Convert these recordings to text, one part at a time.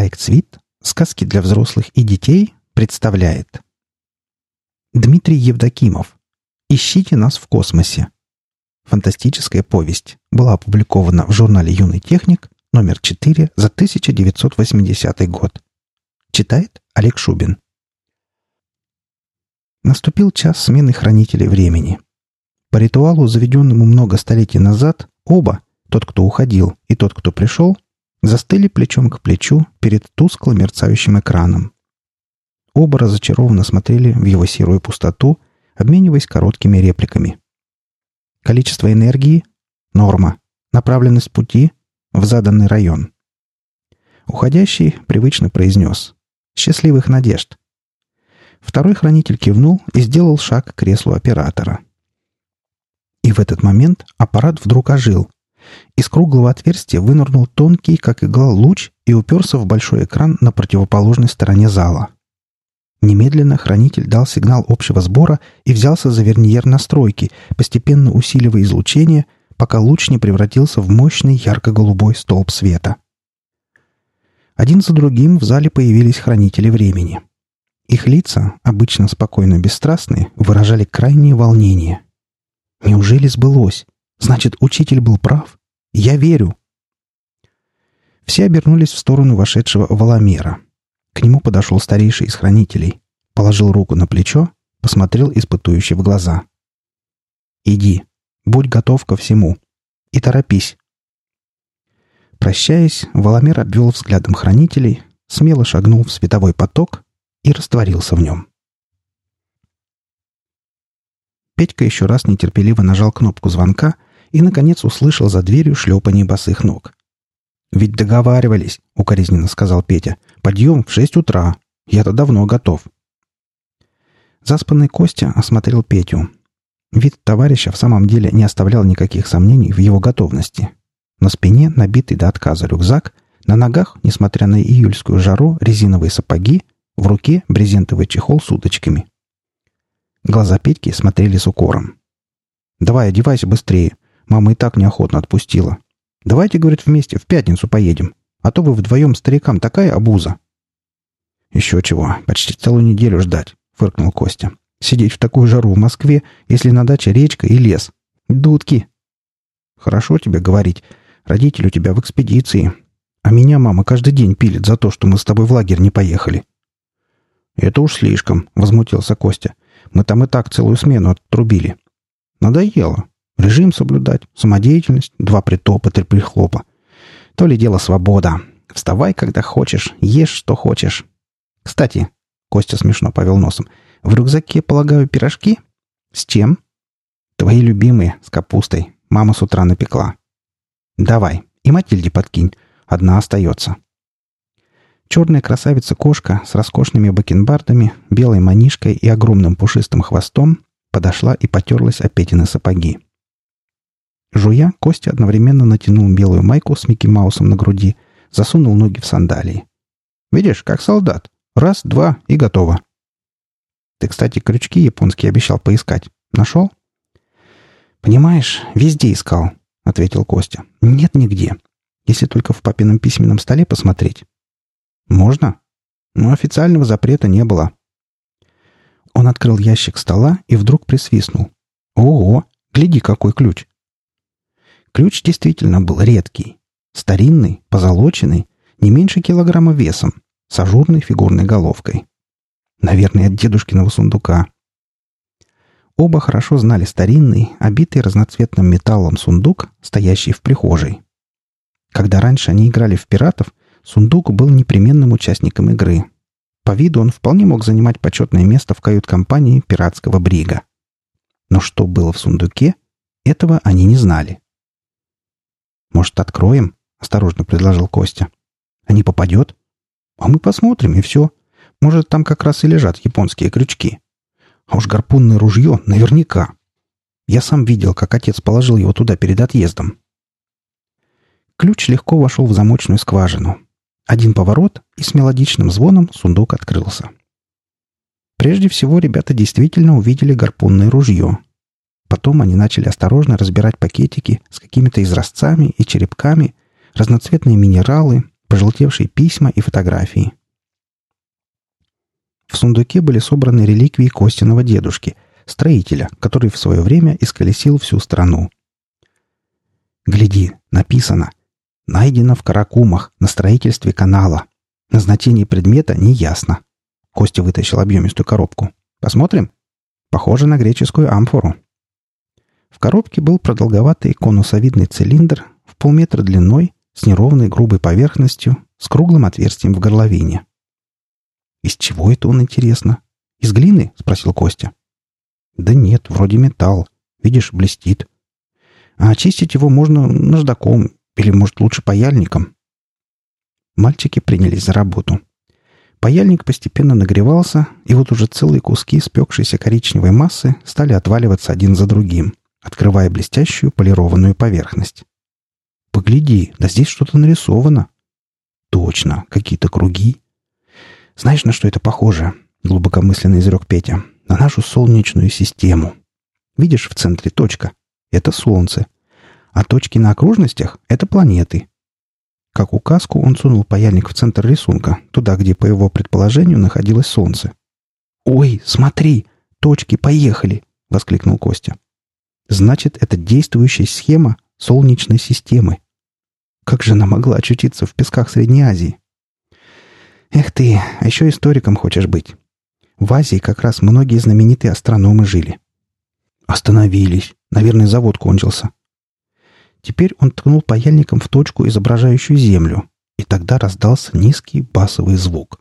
Проект «Свит. Сказки для взрослых и детей» представляет Дмитрий Евдокимов «Ищите нас в космосе». Фантастическая повесть была опубликована в журнале «Юный техник» номер 4 за 1980 год. Читает Олег Шубин. Наступил час смены хранителей времени. По ритуалу, заведенному много столетий назад, оба, тот, кто уходил, и тот, кто пришел, застыли плечом к плечу перед тускло мерцающим экраном. Оба разочарованно смотрели в его серую пустоту, обмениваясь короткими репликами. Количество энергии – норма. Направленность пути – в заданный район. Уходящий привычно произнес «Счастливых надежд». Второй хранитель кивнул и сделал шаг к креслу оператора. И в этот момент аппарат вдруг ожил. Из круглого отверстия вынырнул тонкий, как игла, луч и уперся в большой экран на противоположной стороне зала. Немедленно хранитель дал сигнал общего сбора и взялся за верниер настройки, постепенно усиливая излучение, пока луч не превратился в мощный ярко-голубой столб света. Один за другим в зале появились хранители времени. Их лица, обычно спокойно бесстрастные, выражали крайнее волнение. Неужели сбылось? Значит, учитель был прав? Я верю. Все обернулись в сторону вошедшего Воломера — к нему подошел старейший из хранителей, положил руку на плечо, посмотрел испытующе в глаза. «Иди, будь готов ко всему. И торопись». Прощаясь, Воломер обвел взглядом хранителей, смело шагнул в световой поток и растворился в нем. Петька еще раз нетерпеливо нажал кнопку звонка и, наконец, услышал за дверью шлепание босых ног. «Ведь договаривались», — укоризненно сказал Петя. «Подъем в шесть утра. Я-то давно готов». Заспанный Костя осмотрел Петю. Вид товарища в самом деле не оставлял никаких сомнений в его готовности. На спине набитый до отказа рюкзак, на ногах, несмотря на июльскую жару, резиновые сапоги, в руке брезентовый чехол с удочками. Глаза Петьки смотрели с укором. «Давай, одевайся быстрее. Мама и так неохотно отпустила. Давайте, говорит, вместе в пятницу поедем. А то вы вдвоем старикам такая обуза. Еще чего, почти целую неделю ждать, фыркнул Костя. Сидеть в такую жару в Москве, если на даче речка и лес. Дудки. Хорошо тебе говорить. Родители у тебя в экспедиции. А меня мама каждый день пилит за то, что мы с тобой в лагерь не поехали. Это уж слишком, возмутился Костя. Мы там и так целую смену отрубили. Надоело. Режим соблюдать, самодеятельность, два притопа, три прихлопа. То ли дело свобода. Вставай, когда хочешь, ешь, что хочешь. Кстати, Костя смешно повел носом, в рюкзаке, полагаю, пирожки? С чем? Твои любимые, с капустой. Мама с утра напекла. Давай, и Матильде подкинь. Одна остается. Черная красавица-кошка с роскошными бакенбардами, белой манишкой и огромным пушистым хвостом подошла и потерлась о Петины сапоги. Жуя, Костя одновременно натянул белую майку с Микки Маусом на груди, засунул ноги в сандалии. «Видишь, как солдат. Раз, два и готово». «Ты, кстати, крючки японские обещал поискать. Нашел?» «Понимаешь, везде искал», — ответил Костя. «Нет нигде. Если только в папином письменном столе посмотреть». «Можно?» «Но официального запрета не было». Он открыл ящик стола и вдруг присвистнул. «Ого! Гляди, какой ключ! Ключ действительно был редкий. Старинный, позолоченный, не меньше килограмма весом, с ажурной фигурной головкой. Наверное, от дедушкиного сундука. Оба хорошо знали старинный, обитый разноцветным металлом сундук, стоящий в прихожей. Когда раньше они играли в пиратов, сундук был непременным участником игры. По виду он вполне мог занимать почетное место в кают-компании пиратского брига. Но что было в сундуке, этого они не знали. «Может, откроем?» — осторожно предложил Костя. «А не попадет?» «А мы посмотрим, и все. Может, там как раз и лежат японские крючки. А уж гарпунное ружье наверняка. Я сам видел, как отец положил его туда перед отъездом». Ключ легко вошел в замочную скважину. Один поворот, и с мелодичным звоном сундук открылся. Прежде всего, ребята действительно увидели гарпунное ружье — Потом они начали осторожно разбирать пакетики с какими-то изразцами и черепками, разноцветные минералы, пожелтевшие письма и фотографии. В сундуке были собраны реликвии Костиного дедушки, строителя, который в свое время исколесил всю страну. «Гляди, написано. Найдено в Каракумах на строительстве канала. Назначение предмета неясно». Костя вытащил объемистую коробку. «Посмотрим?» «Похоже на греческую амфору». Коробке был продолговатый конусовидный цилиндр в полметра длиной, с неровной грубой поверхностью, с круглым отверстием в горловине. «Из чего это он, интересно? Из глины?» — спросил Костя. «Да нет, вроде металл. Видишь, блестит. А очистить его можно наждаком или, может, лучше паяльником». Мальчики принялись за работу. Паяльник постепенно нагревался, и вот уже целые куски спекшейся коричневой массы стали отваливаться один за другим, открывая блестящую полированную поверхность. «Погляди, да здесь что-то нарисовано». «Точно, какие-то круги, знаешь, на что это похоже?» — глубокомысленно изрек Петя. «На нашу солнечную систему. Видишь, в центре точка. Это Солнце. А точки на окружностях — это планеты». Как указку он сунул паяльник в центр рисунка, туда, где, по его предположению, находилось Солнце. «Ой, смотри! Точки поехали!» — воскликнул Костя. «Значит, это действующая схема Солнечной системы. Как же она могла очутиться в песках Средней Азии? Эх ты, а еще историком хочешь быть. В Азии как раз многие знаменитые астрономы жили. Остановились. Наверное, завод кончился. Теперь он ткнул паяльником в точку, изображающую Землю, и тогда раздался низкий басовый звук.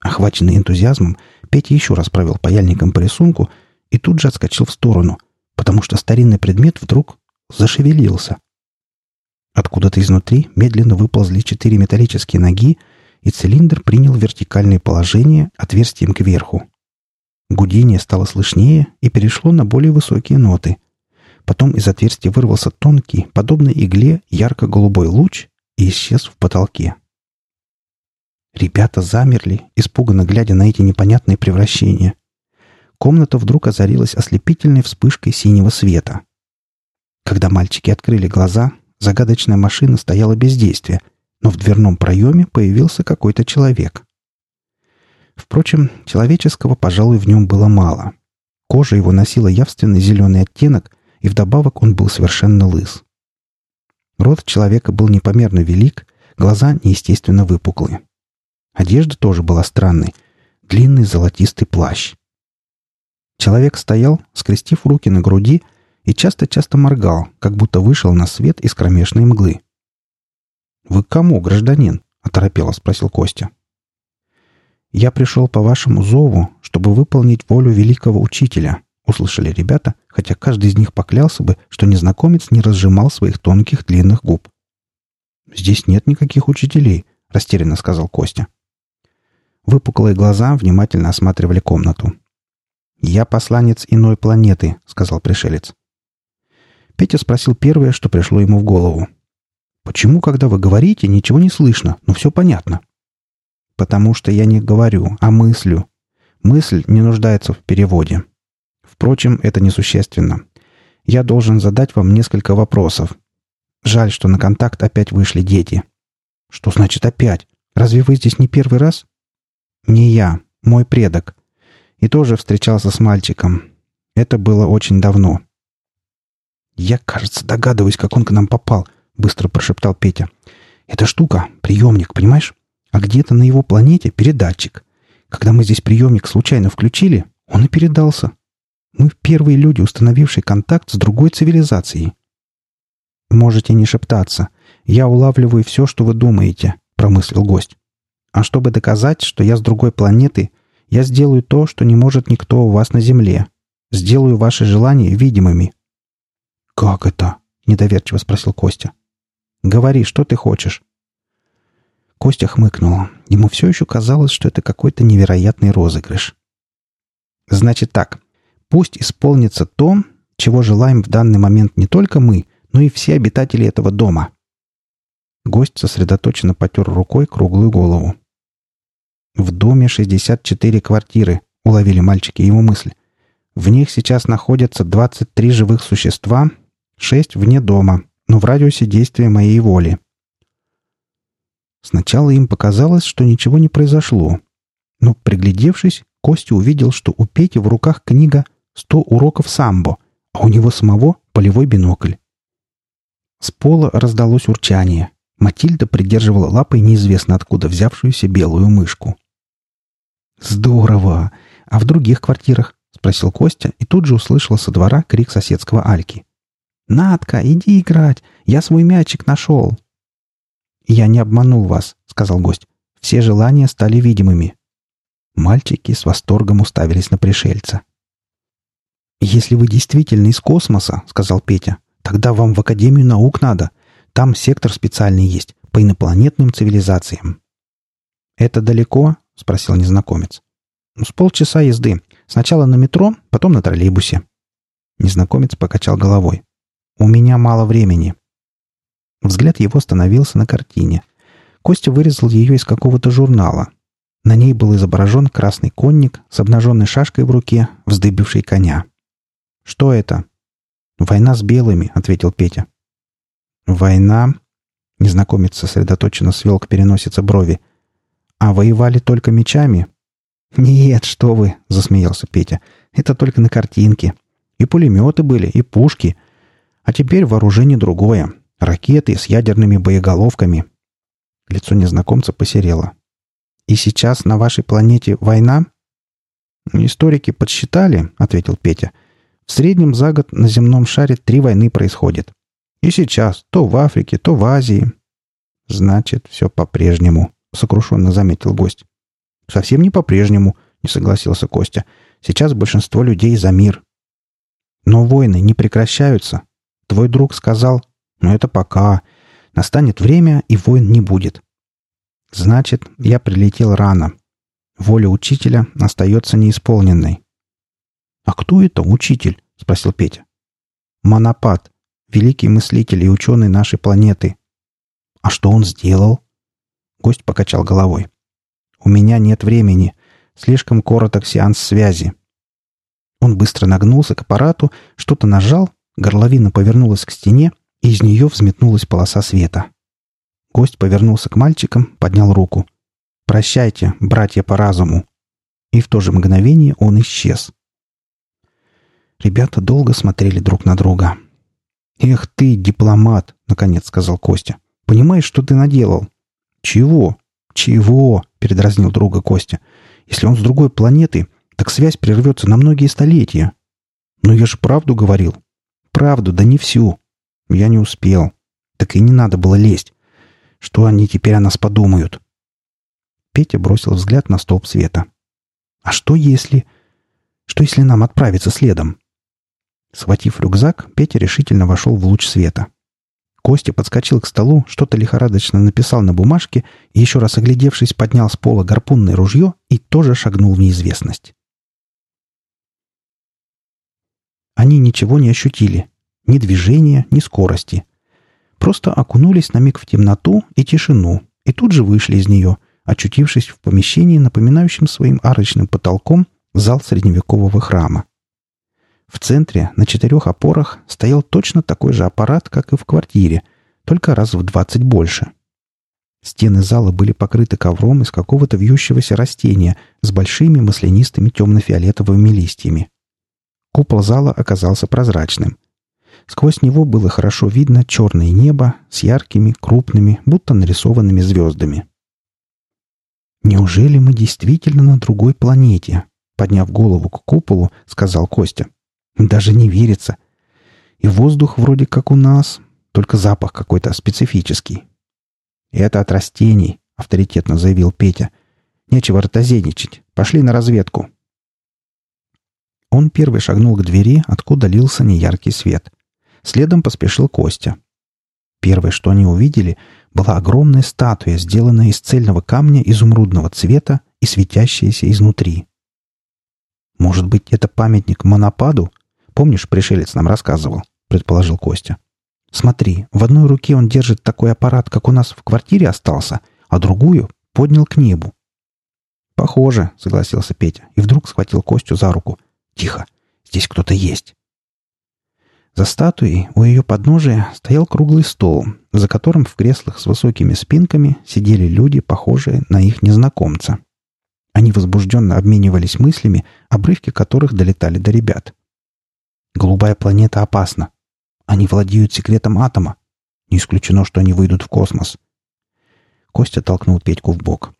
Охваченный энтузиазмом, Петя еще раз провел паяльником по рисунку и тут же отскочил в сторону, потому что старинный предмет вдруг зашевелился. Откуда-то изнутри медленно выползли четыре металлические ноги и цилиндр принял вертикальное положение отверстием кверху. Гудение стало слышнее и перешло на более высокие ноты. Потом из отверстия вырвался тонкий, подобно игле, ярко-голубой луч и исчез в потолке. Ребята замерли, испуганно глядя на эти непонятные превращения. Комната вдруг озарилась ослепительной вспышкой синего света. Когда мальчики открыли глаза, загадочная машина стояла без действия — но в дверном проеме появился какой-то человек. Впрочем, человеческого, пожалуй, в нем было мало. Кожа его носила явственный зеленый оттенок, и вдобавок он был совершенно лыс. Рот человека был непомерно велик, глаза неестественно выпуклые. Одежда тоже была странной. Длинный золотистый плащ. Человек стоял, скрестив руки на груди, и часто-часто моргал, как будто вышел на свет из кромешной мглы. «Вы кому, гражданин?» — оторопело спросил Костя. «Я пришел по вашему зову, чтобы выполнить волю великого учителя», — услышали ребята, хотя каждый из них поклялся бы, что незнакомец не разжимал своих тонких длинных губ. «Здесь нет никаких учителей», — растерянно сказал Костя. Выпуклые глаза внимательно осматривали комнату. «Я посланец иной планеты», — сказал пришелец. Петя спросил первое, что пришло ему в голову. Почему, когда вы говорите, ничего не слышно, но все понятно? Потому что я не говорю, а мыслю. Мысль не нуждается в переводе. Впрочем, это несущественно. Я должен задать вам несколько вопросов. Жаль, что на контакт опять вышли дети. Что значит опять? Разве вы здесь не первый раз? Не я, мой предок. И тоже встречался с мальчиком. Это было очень давно. Я, кажется, догадываюсь, как он к нам попал —— быстро прошептал Петя. «Эта штука — приемник, понимаешь? А где-то на его планете передатчик. Когда мы здесь приемник случайно включили, он и передался. Мы первые люди, установившие контакт с другой цивилизацией». «Можете не шептаться. Я улавливаю все, что вы думаете», — промыслил гость. «А чтобы доказать, что я с другой планеты, я сделаю то, что не может никто у вас на Земле. Сделаю ваши желания видимыми». «Как это?» — недоверчиво спросил Костя. Говори, что ты хочешь». Костя хмыкнул. Ему все еще казалось, что это какой-то невероятный розыгрыш. «Значит так. Пусть исполнится то, чего желаем в данный момент не только мы, но и все обитатели этого дома». Гость сосредоточенно потер рукой круглую голову. «В доме 64 квартиры», — уловили мальчики его мысль. «В них сейчас находятся 23 живых существа, 6 вне дома, но в радиусе действия моей воли. Сначала им показалось, что ничего не произошло. Но, приглядевшись, Костя увидел, что у Пети в руках книга «Сто уроков самбо», а у него самого полевой бинокль. С пола раздалось урчание. Матильда придерживала лапой неизвестно откуда взявшуюся белую мышку. «Здорово! А в других квартирах?» — спросил Костя и тут же услышал со двора крик соседского Альки. «Надка, иди играть! Я свой мячик нашел!» «Я не обманул вас», — сказал гость. «Все желания стали видимыми». Мальчики с восторгом уставились на пришельца. «Если вы действительно из космоса», — сказал Петя, — «тогда вам в Академию наук надо. Там сектор специальный есть, по инопланетным цивилизациям». «Это далеко?» — спросил незнакомец. «С полчаса езды. Сначала на метро, потом на троллейбусе». Незнакомец покачал головой. «У меня мало времени». Взгляд его остановился на картине. Костя вырезал ее из какого-то журнала. На ней был изображен красный конник с обнаженной шашкой в руке, вздыбивший коня. «Что это?» «Война с белыми», — ответил Петя. «Война?» — незнакомец сосредоточенно свел к переносице брови. «А воевали только мечами?» «Нет, что вы!» — засмеялся Петя. «Это только на картинке. И пулеметы были, и пушки. А теперь вооружение другое. Ракеты с ядерными боеголовками». Лицо незнакомца посерело. «И сейчас на вашей планете война?» «Историки подсчитали», — ответил Петя. «В среднем за год на земном шаре три войны происходит. И сейчас то в Африке, то в Азии». «Значит, все по-прежнему», — сокрушенно заметил гость. «Совсем не по-прежнему», — не согласился Костя. «Сейчас большинство людей за мир». «Но войны не прекращаются. Твой друг сказал, но это пока. Настанет время, и войн не будет. Значит, я прилетел рано. Воля учителя остается неисполненной. «А кто это учитель?» — спросил Петя. «Монопад, великий мыслитель и ученый нашей планеты». «А что он сделал?» Гость покачал головой. «У меня нет времени. Слишком короток сеанс связи». Он быстро нагнулся к аппарату, что-то нажал, горловина повернулась к стене, и из нее взметнулась полоса света. Гость повернулся к мальчикам, поднял руку. «Прощайте, братья по разуму!» И в то же мгновение он исчез. Ребята долго смотрели друг на друга. «Эх ты, дипломат!» — наконец сказал Костя. «Понимаешь, что ты наделал?» «Чего?» «Чего?» — передразнил друга Костя. «Если он с другой планеты, так связь прервется на многие столетия». «Но я же правду говорил». «Правду, да не всю. Я не успел. Так и не надо было лезть. Что они теперь о нас подумают? Петя бросил взгляд на столб света. А что если... Что если нам отправиться следом? Схватив рюкзак, Петя решительно вошел в луч света. Костя подскочил к столу, что-то лихорадочно написал на бумажке еще раз оглядевшись, поднял с пола гарпунное ружье и тоже шагнул в неизвестность. Они ничего не ощутили, ни движения, ни скорости. Просто окунулись на миг в темноту и тишину, и тут же вышли из нее, очутившись в помещении, напоминающем своим арочным потолком зал средневекового храма. В центре, на четырех опорах, стоял точно такой же аппарат, как и в квартире, только раз в двадцать больше. Стены зала были покрыты ковром из какого-то вьющегося растения с большими маслянистыми темно-фиолетовыми листьями. Купол зала оказался прозрачным. Сквозь него было хорошо видно черное небо с яркими, крупными, будто нарисованными звездами. «Неужели мы действительно на другой планете?» Подняв голову к куполу, сказал Костя. «Даже не верится. И воздух вроде как у нас, только запах какой-то специфический». «Это от растений», — авторитетно заявил Петя. «Нечего ротозейничать. Пошли на разведку». Он первый шагнул к двери, откуда лился неяркий свет. Следом поспешил Костя. Первое, что они увидели, была огромная статуя, сделанная из цельного камня изумрудного цвета и светящаяся изнутри. «Может быть, это памятник Монопаду? Помнишь, пришелец нам рассказывал?» — предположил Костя. «Смотри, в одной руке он держит такой аппарат, как у нас в квартире остался, а другую поднял к небу». «Похоже», — согласился Петя, и вдруг схватил Костю за руку. «Тихо, здесь кто-то есть». За статуей у ее подножия стоял круглый стол, за которым в креслах с высокими спинками сидели люди, похожие на их незнакомца. Они возбужденно обменивались мыслями, обрывки которых долетали до ребят. «Голубая планета опасна. Они владеют секретом атома. Не исключено, что они выйдут в космос». Костя толкнул Петьку в бок.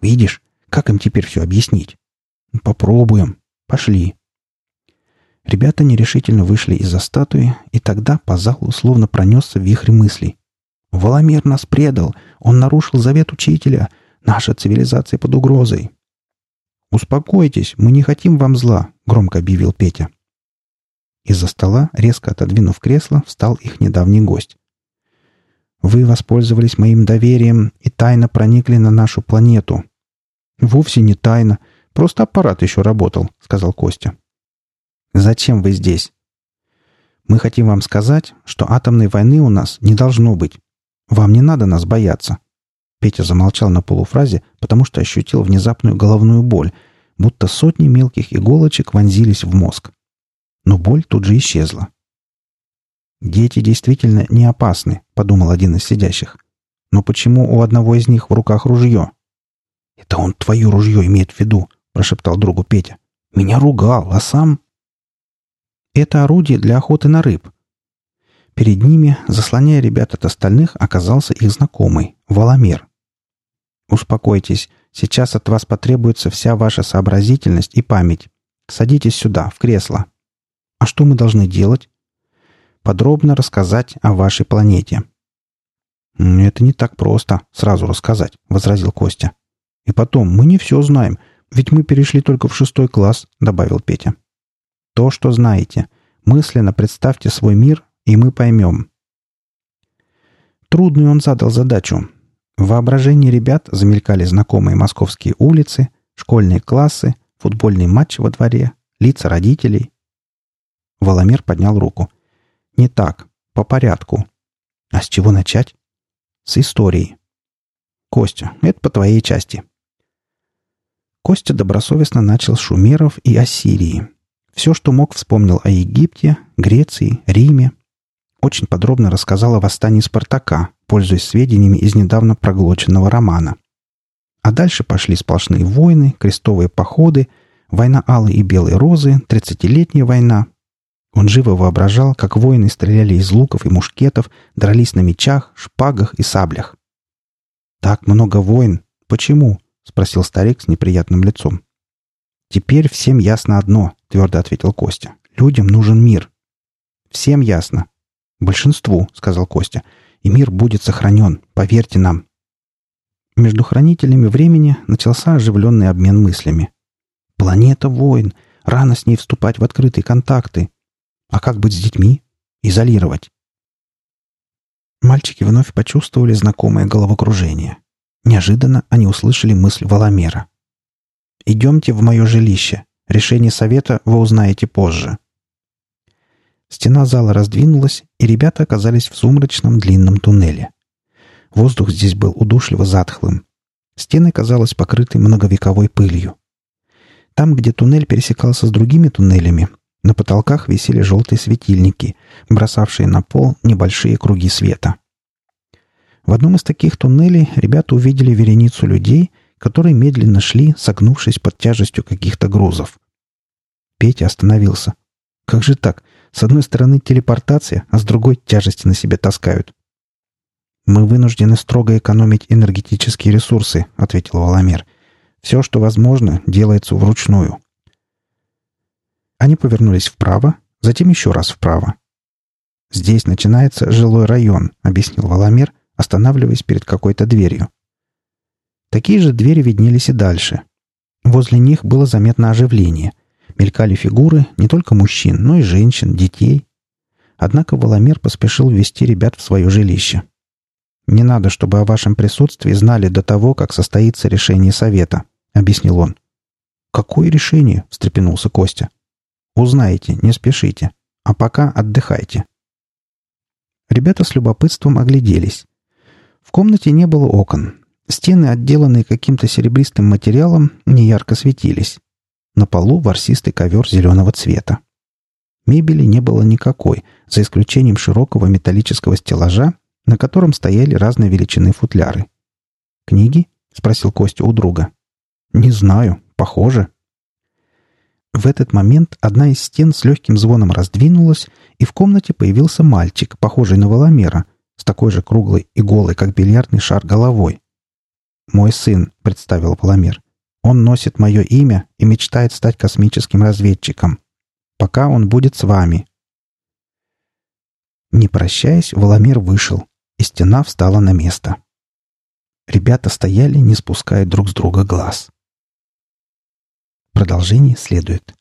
«Видишь, как им теперь все объяснить?» «Попробуем. Пошли». Ребята нерешительно вышли из-за статуи, и тогда по залу словно пронесся вихрь мыслей. «Воломер нас предал! Он нарушил завет учителя! Наша цивилизация под угрозой!» «Успокойтесь, мы не хотим вам зла», — громко объявил Петя. Из-за стола, резко отодвинув кресло, встал их недавний гость. «Вы воспользовались моим доверием и тайно проникли на нашу планету». «Вовсе не тайно. Просто аппарат еще работал», — сказал Костя. Зачем вы здесь? Мы хотим вам сказать, что атомной войны у нас не должно быть. Вам не надо нас бояться. Петя замолчал на полуфразе, потому что ощутил внезапную головную боль, будто сотни мелких иголочек вонзились в мозг. Но боль тут же исчезла. «Дети действительно не опасны», — подумал один из сидящих. «Но почему у одного из них в руках ружье?» «Это он твое ружье имеет в виду», — прошептал другу Петя. «Меня ругал, а сам...» Это орудие для охоты на рыб. Перед ними, заслоняя ребят от остальных, оказался их знакомый, Воломер. «Успокойтесь, сейчас от вас потребуется вся ваша сообразительность и память. Садитесь сюда, в кресло. А что мы должны делать?» «Подробно рассказать о вашей планете». «Это не так просто, сразу рассказать», — возразил Костя. «И потом, мы не все знаем, ведь мы перешли только в шестой класс», — добавил Петя то, что знаете. Мысленно представьте свой мир, и мы поймем. Трудную он задал задачу. В воображении ребят замелькали знакомые московские улицы, школьные классы, футбольный матч во дворе, лица родителей. Воломер поднял руку. «Не так. По порядку. А с чего начать?» «С истории». «Костя, это по твоей части». Костя добросовестно начал с шумеров и Ассирии. Все, что мог, вспомнил о Египте, Греции, Риме. Очень подробно рассказал о восстании Спартака, пользуясь сведениями из недавно проглоченного романа. А дальше пошли сплошные войны, крестовые походы, война Алой и Белой Розы, тридцатилетняя война. Он живо воображал, как воины стреляли из луков и мушкетов, дрались на мечах, шпагах и саблях. «Так много войн. Почему?» — спросил старик с неприятным лицом. «Теперь всем ясно одно», — твердо ответил Костя. «Людям нужен мир». «Всем ясно». «Большинству», — сказал Костя. «И мир будет сохранен, поверьте нам». Между хранителями времени начался оживленный обмен мыслями. «Планета войн. Рано с ней вступать в открытые контакты. А как быть с детьми? Изолировать». Мальчики вновь почувствовали знакомое головокружение. Неожиданно они услышали мысль Воломера. Идемте в мое жилище. Решение совета вы узнаете позже». Стена зала раздвинулась, и ребята оказались в сумрачном длинном туннеле. Воздух здесь был удушливо затхлым. Стены казалось покрыты многовековой пылью. Там, где туннель пересекался с другими туннелями, на потолках висели желтые светильники, бросавшие на пол небольшие круги света. В одном из таких туннелей ребята увидели вереницу людей, которые медленно шли, согнувшись под тяжестью каких-то грузов. Петя остановился. «Как же так? С одной стороны телепортация, а с другой тяжести на себе таскают». «Мы вынуждены строго экономить энергетические ресурсы», — ответил Воломер. «Все, что возможно, делается вручную». Они повернулись вправо, затем еще раз вправо. «Здесь начинается жилой район», — объяснил Воломер, останавливаясь перед какой-то дверью. Такие же двери виднелись и дальше. Возле них было заметно оживление. Мелькали фигуры не только мужчин, но и женщин, детей. Однако Воломер поспешил ввести ребят в свое жилище. «Не надо, чтобы о вашем присутствии знали до того, как состоится решение совета», — объяснил он. «Какое решение?» — встрепенулся Костя. «Узнаете, не спешите. А пока отдыхайте». Ребята с любопытством огляделись. В комнате не было окон, Стены, отделанные каким-то серебристым материалом, неярко светились. На полу ворсистый ковер зеленого цвета. Мебели не было никакой, за исключением широкого металлического стеллажа, на котором стояли разной величины футляры. «Книги?» — спросил Костя у друга. «Не знаю. Похоже». В этот момент одна из стен с легким звоном раздвинулась, и в комнате появился мальчик, похожий на Воломера, с такой же круглой и голой, как бильярдный шар, головой. «Мой сын», — представил Воломер. «Он носит мое имя и мечтает стать космическим разведчиком. Пока он будет с вами». Не прощаясь, Воломер вышел, и стена встала на место. Ребята стояли, не спуская друг с друга глаз. Продолжение следует.